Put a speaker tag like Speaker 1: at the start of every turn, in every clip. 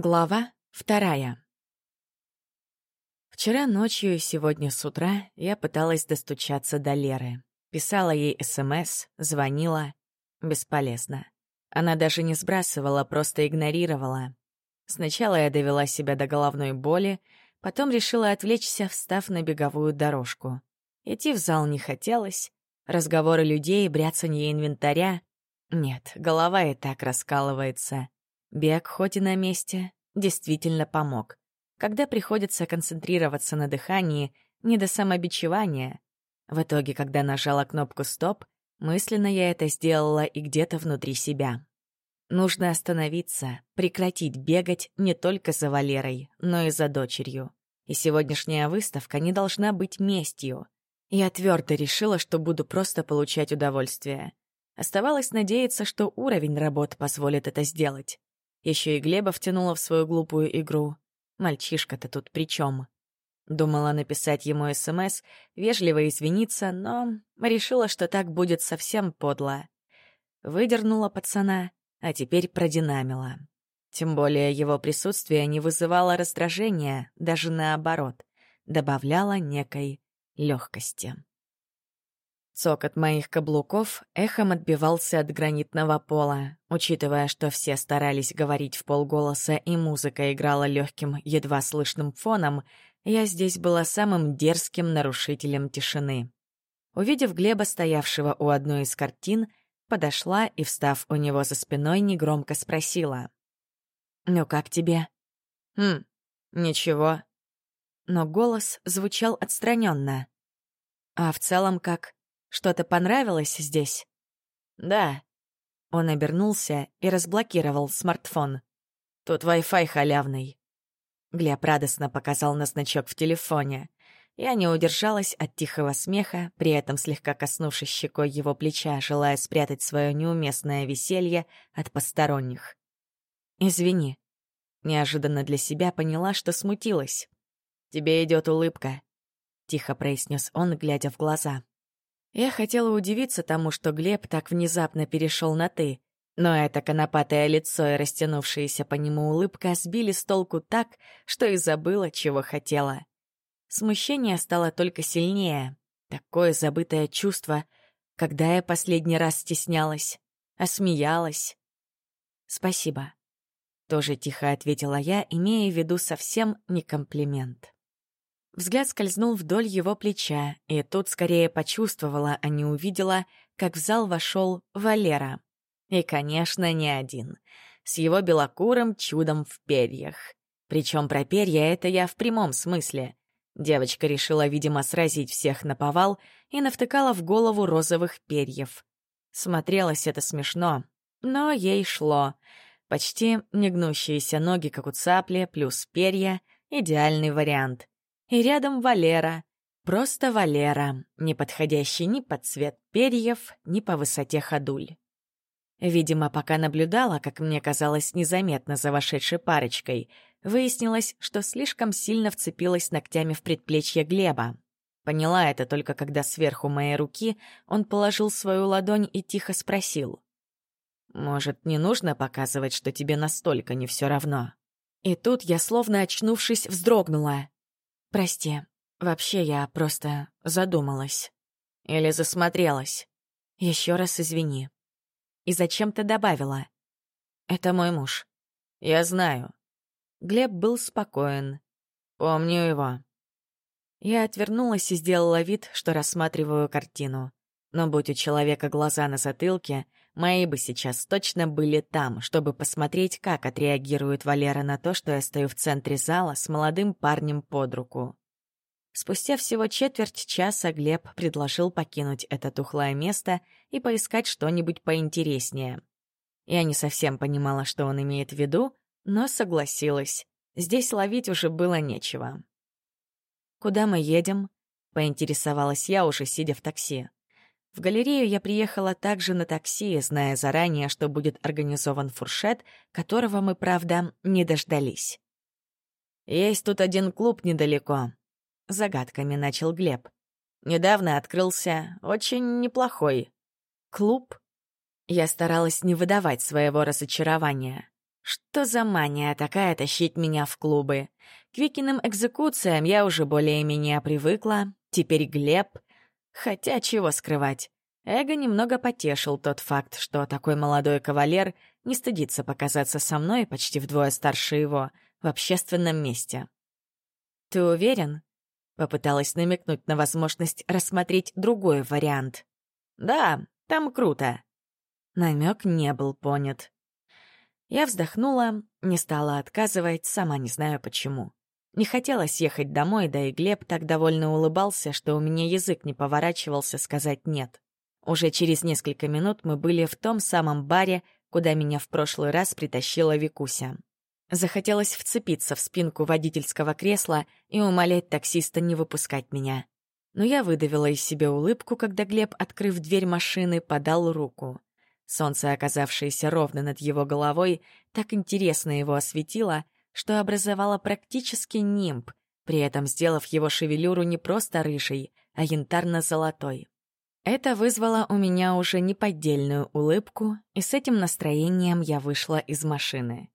Speaker 1: Глава вторая. Вчера ночью и сегодня с утра я пыталась достучаться до Леры. Писала ей СМС, звонила. Бесполезно. Она даже не сбрасывала, просто игнорировала. Сначала я довела себя до головной боли, потом решила отвлечься, встав на беговую дорожку. Идти в зал не хотелось. Разговоры людей, бряцанье инвентаря. Нет, голова и так раскалывается. Бег, хоть и на месте, действительно помог. Когда приходится концентрироваться на дыхании, не до самобичевания. В итоге, когда нажала кнопку «Стоп», мысленно я это сделала и где-то внутри себя. Нужно остановиться, прекратить бегать не только за Валерой, но и за дочерью. И сегодняшняя выставка не должна быть местью. Я твердо решила, что буду просто получать удовольствие. Оставалось надеяться, что уровень работ позволит это сделать. Еще и Глеба втянула в свою глупую игру. Мальчишка-то тут при чем? Думала написать ему СМС, вежливо извиниться, но решила, что так будет совсем подло. Выдернула пацана, а теперь продинамила. Тем более его присутствие не вызывало раздражения, даже наоборот, добавляло некой легкости. Цокот моих каблуков эхом отбивался от гранитного пола. Учитывая, что все старались говорить в полголоса и музыка играла легким, едва слышным фоном, я здесь была самым дерзким нарушителем тишины. Увидев Глеба, стоявшего у одной из картин, подошла и, встав у него за спиной, негромко спросила. «Ну как тебе?» «Хм, ничего». Но голос звучал отстраненно. «А в целом как?» Что-то понравилось здесь?» «Да». Он обернулся и разблокировал смартфон. «Тут Wi-Fi халявный». Глеб радостно показал на значок в телефоне. Я не удержалась от тихого смеха, при этом слегка коснувшись щекой его плеча, желая спрятать свое неуместное веселье от посторонних. «Извини». Неожиданно для себя поняла, что смутилась. «Тебе идет улыбка», — тихо произнес он, глядя в глаза. Я хотела удивиться тому, что Глеб так внезапно перешел на «ты», но это конопатое лицо и растянувшаяся по нему улыбка сбили с толку так, что и забыла, чего хотела. Смущение стало только сильнее. Такое забытое чувство, когда я последний раз стеснялась, осмеялась. «Спасибо», — тоже тихо ответила я, имея в виду совсем не комплимент. Взгляд скользнул вдоль его плеча, и тут скорее почувствовала, а не увидела, как в зал вошел Валера. И, конечно, не один. С его белокурым чудом в перьях. Причем про перья это я в прямом смысле. Девочка решила, видимо, сразить всех на повал и навтыкала в голову розовых перьев. Смотрелось это смешно, но ей шло. Почти негнущиеся ноги, как у цапли, плюс перья — идеальный вариант. И рядом Валера. Просто Валера, не подходящий ни под цвет перьев, ни по высоте ходуль. Видимо, пока наблюдала, как мне казалось, незаметно за вошедшей парочкой, выяснилось, что слишком сильно вцепилась ногтями в предплечье Глеба. Поняла это только когда сверху моей руки он положил свою ладонь и тихо спросил. «Может, не нужно показывать, что тебе настолько не все равно?» И тут я, словно очнувшись, вздрогнула. «Прости, вообще я просто задумалась. Или засмотрелась. Еще раз извини. И зачем ты добавила? Это мой муж. Я знаю. Глеб был спокоен. Помню его. Я отвернулась и сделала вид, что рассматриваю картину. Но будь у человека глаза на затылке, мои бы сейчас точно были там, чтобы посмотреть, как отреагирует Валера на то, что я стою в центре зала с молодым парнем под руку. Спустя всего четверть часа Глеб предложил покинуть это тухлое место и поискать что-нибудь поинтереснее. Я не совсем понимала, что он имеет в виду, но согласилась. Здесь ловить уже было нечего. «Куда мы едем?» — поинтересовалась я, уже сидя в такси. В галерею я приехала также на такси, зная заранее, что будет организован фуршет, которого мы, правда, не дождались. «Есть тут один клуб недалеко», — загадками начал Глеб. «Недавно открылся очень неплохой. Клуб?» Я старалась не выдавать своего разочарования. Что за мания такая тащить меня в клубы? К Викиным экзекуциям я уже более-менее привыкла. Теперь Глеб. Хотя чего скрывать. Эго немного потешил тот факт, что такой молодой кавалер не стыдится показаться со мной, почти вдвое старше его, в общественном месте. «Ты уверен?» — попыталась намекнуть на возможность рассмотреть другой вариант. «Да, там круто». Намек не был понят. Я вздохнула, не стала отказывать, сама не знаю почему. Не хотелось ехать домой, да и Глеб так довольно улыбался, что у меня язык не поворачивался сказать «нет». Уже через несколько минут мы были в том самом баре, куда меня в прошлый раз притащила Викуся. Захотелось вцепиться в спинку водительского кресла и умолять таксиста не выпускать меня. Но я выдавила из себя улыбку, когда Глеб, открыв дверь машины, подал руку. Солнце, оказавшееся ровно над его головой, так интересно его осветило, что образовало практически нимб, при этом сделав его шевелюру не просто рыжей, а янтарно-золотой. Это вызвало у меня уже неподдельную улыбку, и с этим настроением я вышла из машины.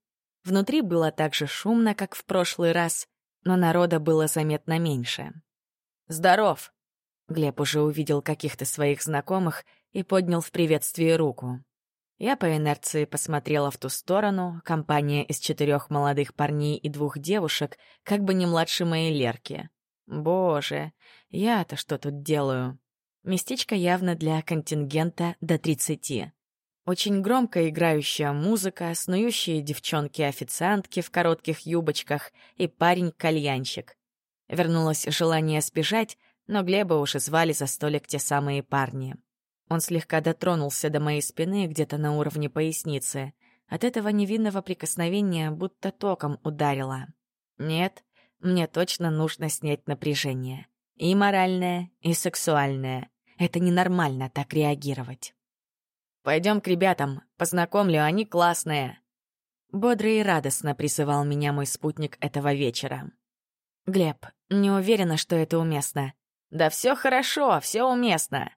Speaker 1: Внутри было так же шумно, как в прошлый раз, но народа было заметно меньше. «Здоров!» Глеб уже увидел каких-то своих знакомых и поднял в приветствии руку. Я по инерции посмотрела в ту сторону, компания из четырех молодых парней и двух девушек, как бы не младше моей Лерки. Боже, я-то что тут делаю? Местечко явно для контингента до 30. Очень громко играющая музыка, снующие девчонки-официантки в коротких юбочках и парень-кальянщик. Вернулось желание сбежать, но Глеба уже звали за столик те самые парни. Он слегка дотронулся до моей спины где-то на уровне поясницы. От этого невинного прикосновения будто током ударило. Нет, мне точно нужно снять напряжение. И моральное, и сексуальное. Это ненормально так реагировать. Пойдем к ребятам, познакомлю, они классные. Бодро и радостно призывал меня мой спутник этого вечера. Глеб, не уверена, что это уместно. Да все хорошо, все уместно.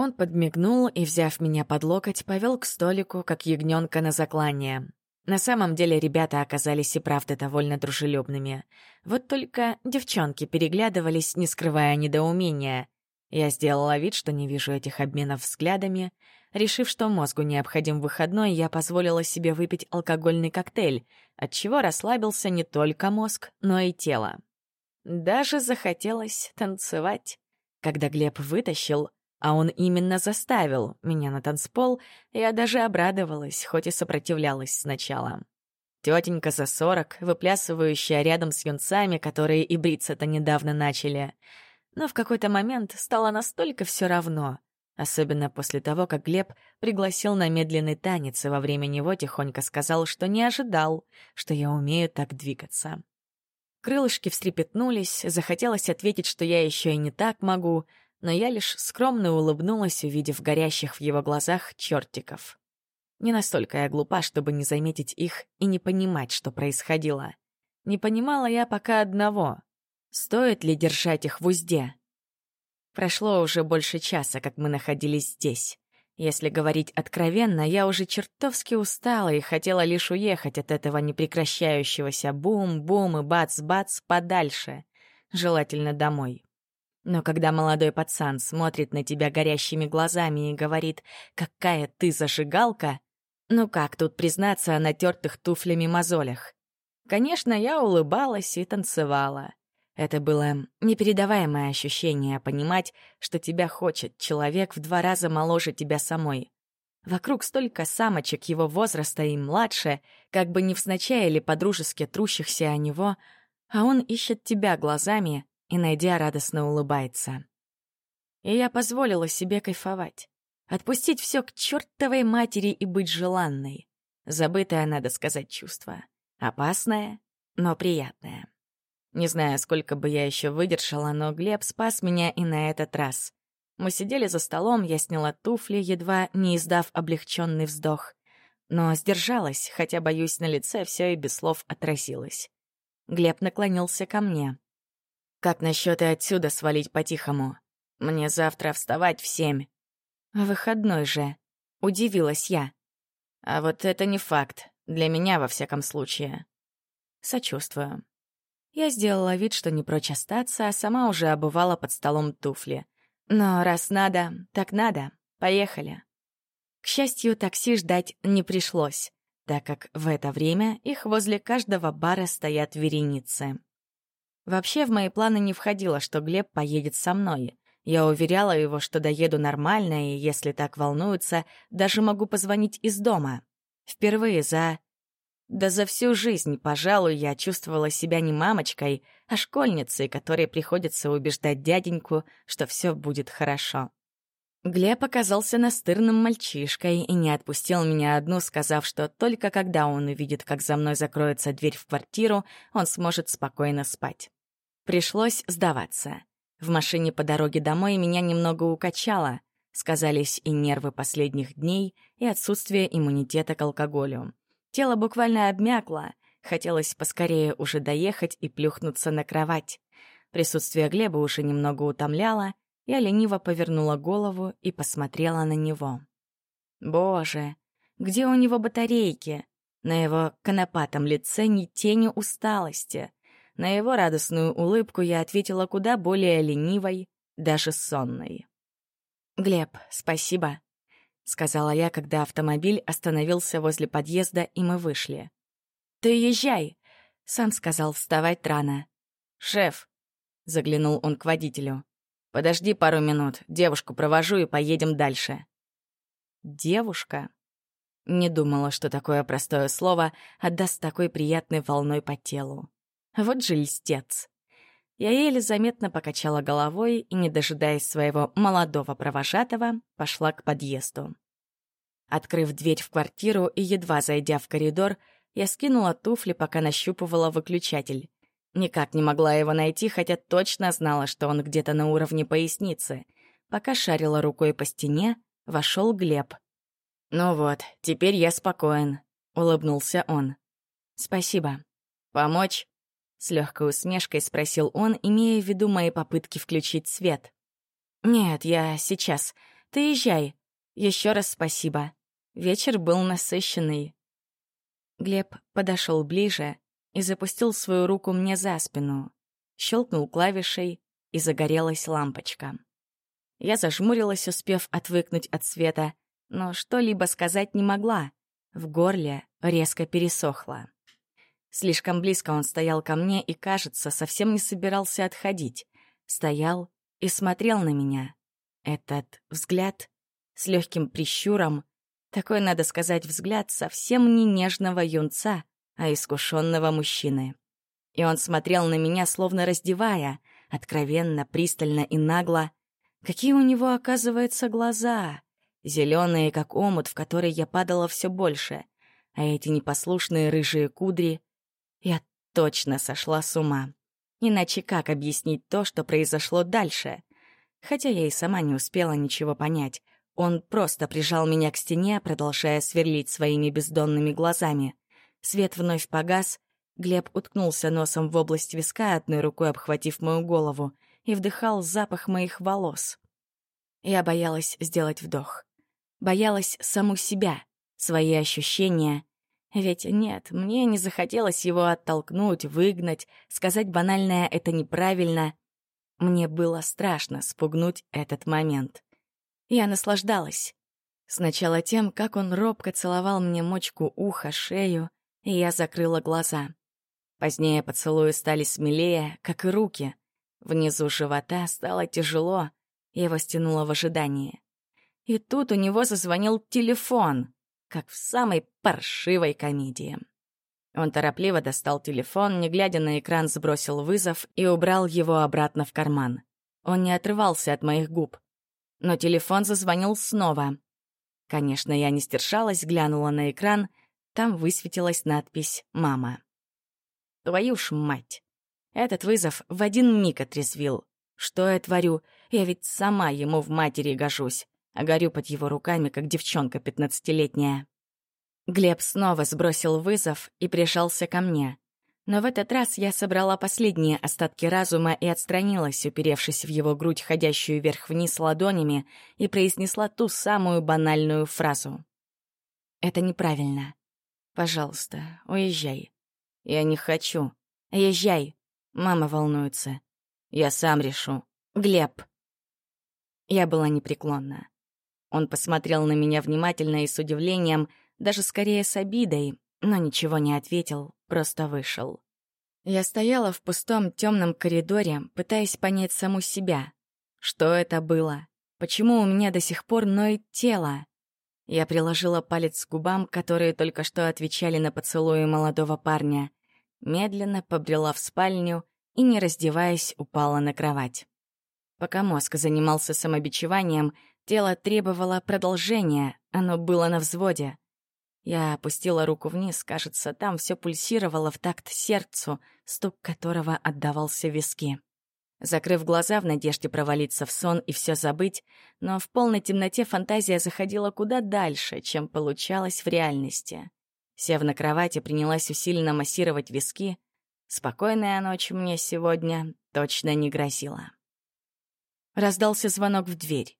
Speaker 1: Он подмигнул и, взяв меня под локоть, повел к столику, как ягненка на заклание. На самом деле ребята оказались и правда довольно дружелюбными. Вот только девчонки переглядывались, не скрывая недоумения. Я сделала вид, что не вижу этих обменов взглядами. Решив, что мозгу необходим выходной, я позволила себе выпить алкогольный коктейль, отчего расслабился не только мозг, но и тело. Даже захотелось танцевать. Когда Глеб вытащил, а он именно заставил меня на танцпол, я даже обрадовалась, хоть и сопротивлялась сначала. Тетенька за сорок, выплясывающая рядом с юнцами, которые и бриться-то недавно начали. Но в какой-то момент стало настолько все равно, особенно после того, как Глеб пригласил на медленный танец и во время него тихонько сказал, что не ожидал, что я умею так двигаться. Крылышки встрепетнулись, захотелось ответить, что я еще и не так могу — но я лишь скромно улыбнулась, увидев горящих в его глазах чертиков. Не настолько я глупа, чтобы не заметить их и не понимать, что происходило. Не понимала я пока одного — стоит ли держать их в узде. Прошло уже больше часа, как мы находились здесь. Если говорить откровенно, я уже чертовски устала и хотела лишь уехать от этого непрекращающегося бум-бум и бац-бац подальше, желательно домой. Но когда молодой пацан смотрит на тебя горящими глазами и говорит «какая ты зажигалка», ну как тут признаться о натертых туфлями мозолях? Конечно, я улыбалась и танцевала. Это было непередаваемое ощущение понимать, что тебя хочет человек в два раза моложе тебя самой. Вокруг столько самочек его возраста и младше, как бы невзначай или подружески трущихся о него, а он ищет тебя глазами, и, найдя, радостно улыбается. И я позволила себе кайфовать. Отпустить все к чертовой матери и быть желанной. Забытое, надо сказать, чувство. Опасное, но приятное. Не знаю, сколько бы я еще выдержала, но Глеб спас меня и на этот раз. Мы сидели за столом, я сняла туфли, едва не издав облегченный вздох. Но сдержалась, хотя, боюсь, на лице все и без слов отразилось. Глеб наклонился ко мне. Как насчет и отсюда свалить по-тихому? Мне завтра вставать в семь. Выходной же. Удивилась я. А вот это не факт. Для меня, во всяком случае. Сочувствую. Я сделала вид, что не прочь остаться, а сама уже обувала под столом туфли. Но раз надо, так надо. Поехали. К счастью, такси ждать не пришлось, так как в это время их возле каждого бара стоят вереницы. Вообще в мои планы не входило, что Глеб поедет со мной. Я уверяла его, что доеду нормально, и если так волнуется, даже могу позвонить из дома. Впервые за... Да за всю жизнь, пожалуй, я чувствовала себя не мамочкой, а школьницей, которой приходится убеждать дяденьку, что все будет хорошо. Глеб оказался настырным мальчишкой и не отпустил меня одну, сказав, что только когда он увидит, как за мной закроется дверь в квартиру, он сможет спокойно спать. Пришлось сдаваться. В машине по дороге домой меня немного укачало. Сказались и нервы последних дней, и отсутствие иммунитета к алкоголю. Тело буквально обмякло, хотелось поскорее уже доехать и плюхнуться на кровать. Присутствие Глеба уже немного утомляло, я лениво повернула голову и посмотрела на него. Боже, где у него батарейки? На его конопатом лице ни тени усталости. На его радостную улыбку я ответила куда более ленивой, даже сонной. «Глеб, спасибо», — сказала я, когда автомобиль остановился возле подъезда, и мы вышли. «Ты езжай!» — сам сказал вставать рано. «Шеф!» — заглянул он к водителю. «Подожди пару минут, девушку провожу и поедем дальше». «Девушка?» Не думала, что такое простое слово отдаст такой приятной волной по телу. Вот же льстец. Я еле заметно покачала головой и, не дожидаясь своего молодого провожатого, пошла к подъезду. Открыв дверь в квартиру и едва зайдя в коридор, я скинула туфли, пока нащупывала выключатель. Никак не могла его найти, хотя точно знала, что он где-то на уровне поясницы. Пока шарила рукой по стене, вошел Глеб. «Ну вот, теперь я спокоен», — улыбнулся он. «Спасибо. Помочь?» С легкой усмешкой спросил он, имея в виду мои попытки включить свет. «Нет, я сейчас. Ты езжай. Еще раз спасибо. Вечер был насыщенный». Глеб подошел ближе и запустил свою руку мне за спину. Щелкнул клавишей, и загорелась лампочка. Я зажмурилась, успев отвыкнуть от света, но что-либо сказать не могла. В горле резко пересохло. Слишком близко он стоял ко мне и, кажется, совсем не собирался отходить. Стоял и смотрел на меня. Этот взгляд с легким прищуром, такой, надо сказать, взгляд совсем не нежного юнца, а искушенного мужчины. И он смотрел на меня, словно раздевая, откровенно, пристально и нагло. Какие у него, оказывается, глаза! Зеленые, как омут, в который я падала все больше. А эти непослушные рыжие кудри я точно сошла с ума. Иначе как объяснить то, что произошло дальше? Хотя я и сама не успела ничего понять. Он просто прижал меня к стене, продолжая сверлить своими бездонными глазами. Свет вновь погас. Глеб уткнулся носом в область виска, одной рукой обхватив мою голову, и вдыхал запах моих волос. Я боялась сделать вдох. Боялась саму себя, свои ощущения ведь нет, мне не захотелось его оттолкнуть, выгнать, сказать банальное «это неправильно». Мне было страшно спугнуть этот момент. Я наслаждалась. Сначала тем, как он робко целовал мне мочку уха, шею, и я закрыла глаза. Позднее поцелуи стали смелее, как и руки. Внизу живота стало тяжело, его стянуло в ожидании. И тут у него зазвонил телефон как в самой паршивой комедии. Он торопливо достал телефон, не глядя на экран, сбросил вызов и убрал его обратно в карман. Он не отрывался от моих губ. Но телефон зазвонил снова. Конечно, я не стершалась, глянула на экран. Там высветилась надпись «Мама». Твою ж мать! Этот вызов в один миг отрезвил. Что я творю? Я ведь сама ему в матери гожусь а горю под его руками, как девчонка пятнадцатилетняя. Глеб снова сбросил вызов и прижался ко мне. Но в этот раз я собрала последние остатки разума и отстранилась, уперевшись в его грудь, ходящую вверх-вниз ладонями, и произнесла ту самую банальную фразу. «Это неправильно. Пожалуйста, уезжай. Я не хочу. Езжай. Мама волнуется. Я сам решу. Глеб. Я была непреклонна. Он посмотрел на меня внимательно и с удивлением, даже скорее с обидой, но ничего не ответил, просто вышел. Я стояла в пустом темном коридоре, пытаясь понять саму себя. Что это было? Почему у меня до сих пор ноет тело? Я приложила палец к губам, которые только что отвечали на поцелуи молодого парня. Медленно побрела в спальню и, не раздеваясь, упала на кровать. Пока мозг занимался самобичеванием, тело требовало продолжения, оно было на взводе. Я опустила руку вниз, кажется, там все пульсировало в такт сердцу, стук которого отдавался в виски. Закрыв глаза в надежде провалиться в сон и все забыть, но в полной темноте фантазия заходила куда дальше, чем получалось в реальности. Сев на кровати, принялась усиленно массировать виски. Спокойная ночь мне сегодня точно не грозила. Раздался звонок в дверь.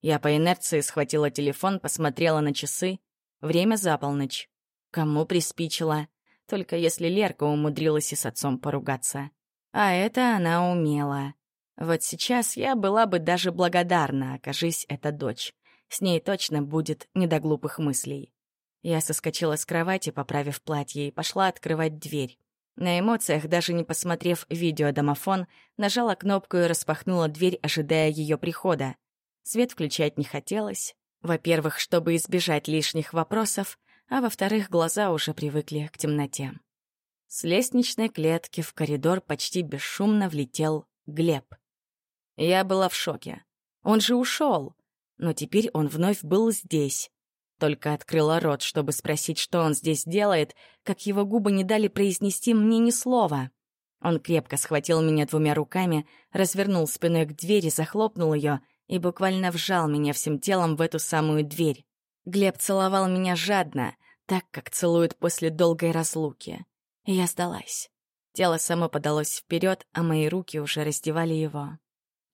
Speaker 1: Я по инерции схватила телефон, посмотрела на часы. Время за полночь. Кому приспичило? Только если Лерка умудрилась и с отцом поругаться. А это она умела. Вот сейчас я была бы даже благодарна, окажись это дочь. С ней точно будет не до глупых мыслей. Я соскочила с кровати, поправив платье, и пошла открывать дверь. На эмоциях, даже не посмотрев видеодомофон, нажала кнопку и распахнула дверь, ожидая ее прихода. Свет включать не хотелось. Во-первых, чтобы избежать лишних вопросов, а во-вторых, глаза уже привыкли к темноте. С лестничной клетки в коридор почти бесшумно влетел Глеб. Я была в шоке. Он же ушел. Но теперь он вновь был здесь. Только открыла рот, чтобы спросить, что он здесь делает, как его губы не дали произнести мне ни слова. Он крепко схватил меня двумя руками, развернул спиной к двери, захлопнул ее и буквально вжал меня всем телом в эту самую дверь. Глеб целовал меня жадно, так, как целуют после долгой разлуки. Я сдалась. Тело само подалось вперед, а мои руки уже раздевали его.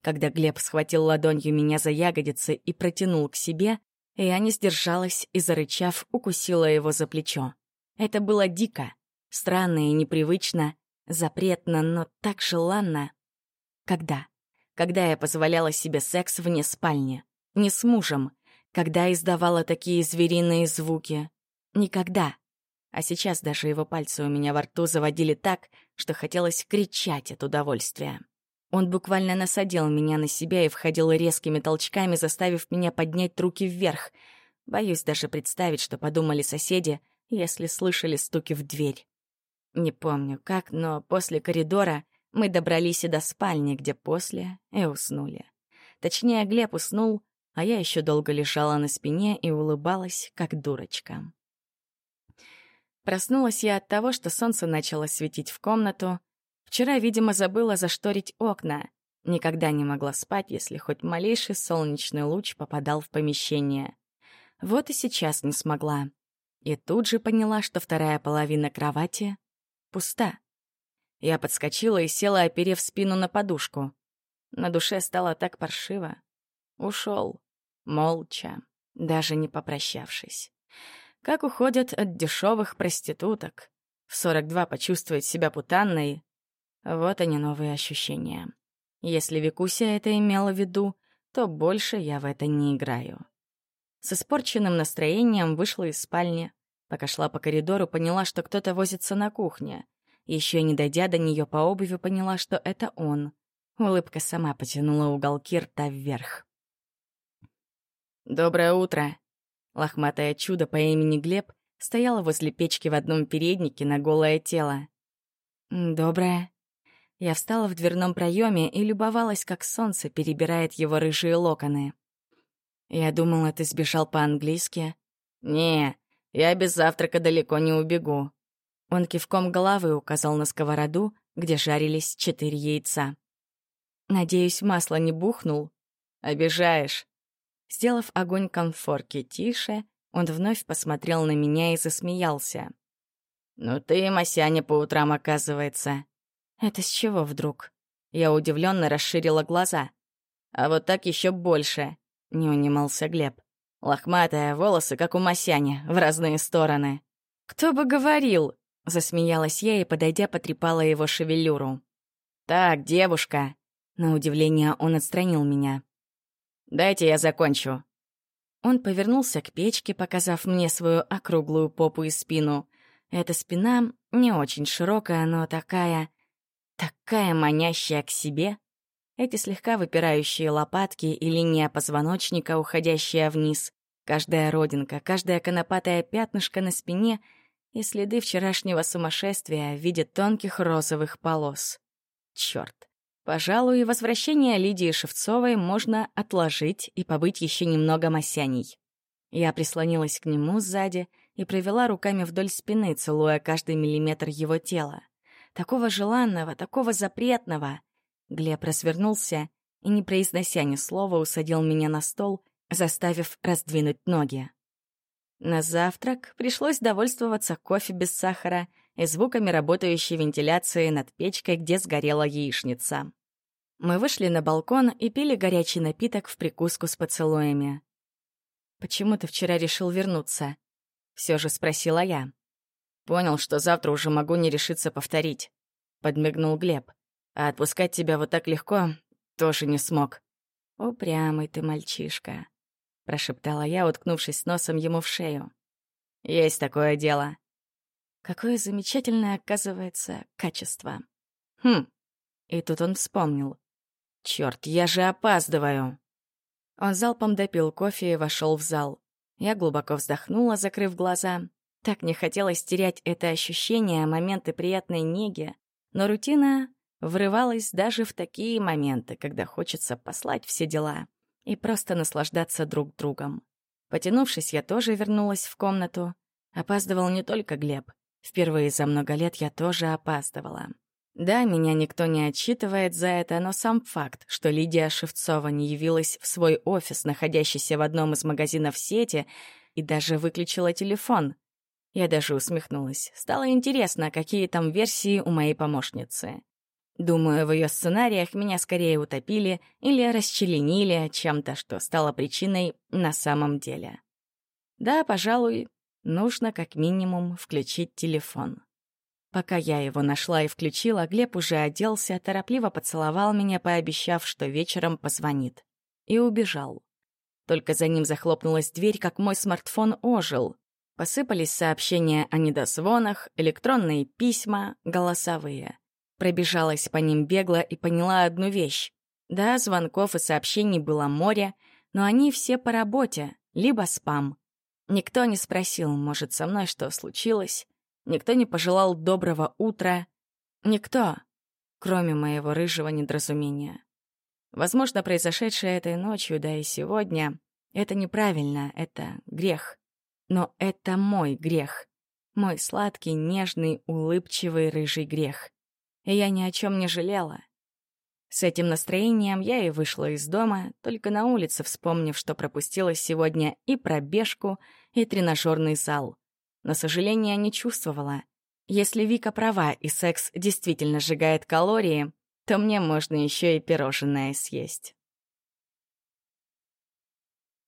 Speaker 1: Когда Глеб схватил ладонью меня за ягодицы и протянул к себе, я не сдержалась и, зарычав, укусила его за плечо. Это было дико, странно и непривычно, запретно, но так желанно. Когда? Когда я позволяла себе секс вне спальни? Не с мужем. Когда издавала такие звериные звуки? Никогда. А сейчас даже его пальцы у меня во рту заводили так, что хотелось кричать от удовольствия. Он буквально насадил меня на себя и входил резкими толчками, заставив меня поднять руки вверх. Боюсь даже представить, что подумали соседи, если слышали стуки в дверь. Не помню как, но после коридора мы добрались и до спальни, где после и уснули. Точнее, Глеб уснул, а я еще долго лежала на спине и улыбалась, как дурочка. Проснулась я от того, что солнце начало светить в комнату. Вчера, видимо, забыла зашторить окна. Никогда не могла спать, если хоть малейший солнечный луч попадал в помещение. Вот и сейчас не смогла. И тут же поняла, что вторая половина кровати пуста. Я подскочила и села, оперев спину на подушку. На душе стало так паршиво. Ушел, молча, даже не попрощавшись как уходят от дешевых проституток. В 42 почувствовать себя путанной — вот они новые ощущения. Если Викуся это имела в виду, то больше я в это не играю. С испорченным настроением вышла из спальни. Пока шла по коридору, поняла, что кто-то возится на кухне. Еще не дойдя до нее по обуви, поняла, что это он. Улыбка сама потянула уголки рта вверх. «Доброе утро!» Лохматое чудо по имени Глеб стояло возле печки в одном переднике на голое тело. «Доброе». Я встала в дверном проеме и любовалась, как солнце перебирает его рыжие локоны. Я думала, ты сбежал по-английски. «Не, я без завтрака далеко не убегу». Он кивком головы указал на сковороду, где жарились четыре яйца. «Надеюсь, масло не бухнул?» «Обижаешь. Сделав огонь конфорки тише, он вновь посмотрел на меня и засмеялся. «Ну ты, Масяня, по утрам, оказывается». «Это с чего вдруг?» Я удивленно расширила глаза. «А вот так еще больше», — не унимался Глеб. «Лохматая, волосы, как у Масяни, в разные стороны». «Кто бы говорил!» — засмеялась я и, подойдя, потрепала его шевелюру. «Так, девушка!» На удивление он отстранил меня. «Дайте я закончу». Он повернулся к печке, показав мне свою округлую попу и спину. Эта спина не очень широкая, но такая... такая манящая к себе. Эти слегка выпирающие лопатки и линия позвоночника, уходящая вниз. Каждая родинка, каждое конопатое пятнышко на спине и следы вчерашнего сумасшествия в виде тонких розовых полос. Чёрт. Пожалуй, возвращение Лидии Шевцовой можно отложить и побыть еще немного масяней. Я прислонилась к нему сзади и провела руками вдоль спины, целуя каждый миллиметр его тела. Такого желанного, такого запретного. Глеб развернулся и, не произнося ни слова, усадил меня на стол, заставив раздвинуть ноги. На завтрак пришлось довольствоваться кофе без сахара и звуками работающей вентиляции над печкой, где сгорела яичница. Мы вышли на балкон и пили горячий напиток в прикуску с поцелуями. «Почему ты вчера решил вернуться?» — все же спросила я. «Понял, что завтра уже могу не решиться повторить», — подмигнул Глеб. «А отпускать тебя вот так легко тоже не смог». «Упрямый ты мальчишка», — прошептала я, уткнувшись носом ему в шею. «Есть такое дело». Какое замечательное, оказывается, качество. Хм. И тут он вспомнил. Черт, я же опаздываю. Он залпом допил кофе и вошел в зал. Я глубоко вздохнула, закрыв глаза. Так не хотелось терять это ощущение, моменты приятной неги, но рутина врывалась даже в такие моменты, когда хочется послать все дела и просто наслаждаться друг другом. Потянувшись, я тоже вернулась в комнату. Опаздывал не только Глеб. Впервые за много лет я тоже опаздывала. Да, меня никто не отчитывает за это, но сам факт, что Лидия Шевцова не явилась в свой офис, находящийся в одном из магазинов сети, и даже выключила телефон. Я даже усмехнулась. Стало интересно, какие там версии у моей помощницы. Думаю, в ее сценариях меня скорее утопили или расчленили чем-то, что стало причиной на самом деле. Да, пожалуй, нужно как минимум включить телефон. Пока я его нашла и включила, Глеб уже оделся, торопливо поцеловал меня, пообещав, что вечером позвонит. И убежал. Только за ним захлопнулась дверь, как мой смартфон ожил. Посыпались сообщения о недозвонах, электронные письма, голосовые. Пробежалась по ним бегло и поняла одну вещь. Да, звонков и сообщений было море, но они все по работе, либо спам. Никто не спросил, может, со мной что случилось, Никто не пожелал доброго утра. Никто, кроме моего рыжего недоразумения. Возможно, произошедшее этой ночью, да и сегодня, это неправильно, это грех. Но это мой грех. Мой сладкий, нежный, улыбчивый рыжий грех. И я ни о чем не жалела. С этим настроением я и вышла из дома, только на улице вспомнив, что пропустила сегодня и пробежку, и тренажерный зал но сожаления не чувствовала. Если Вика права и секс действительно сжигает калории, то мне можно еще и пирожное съесть.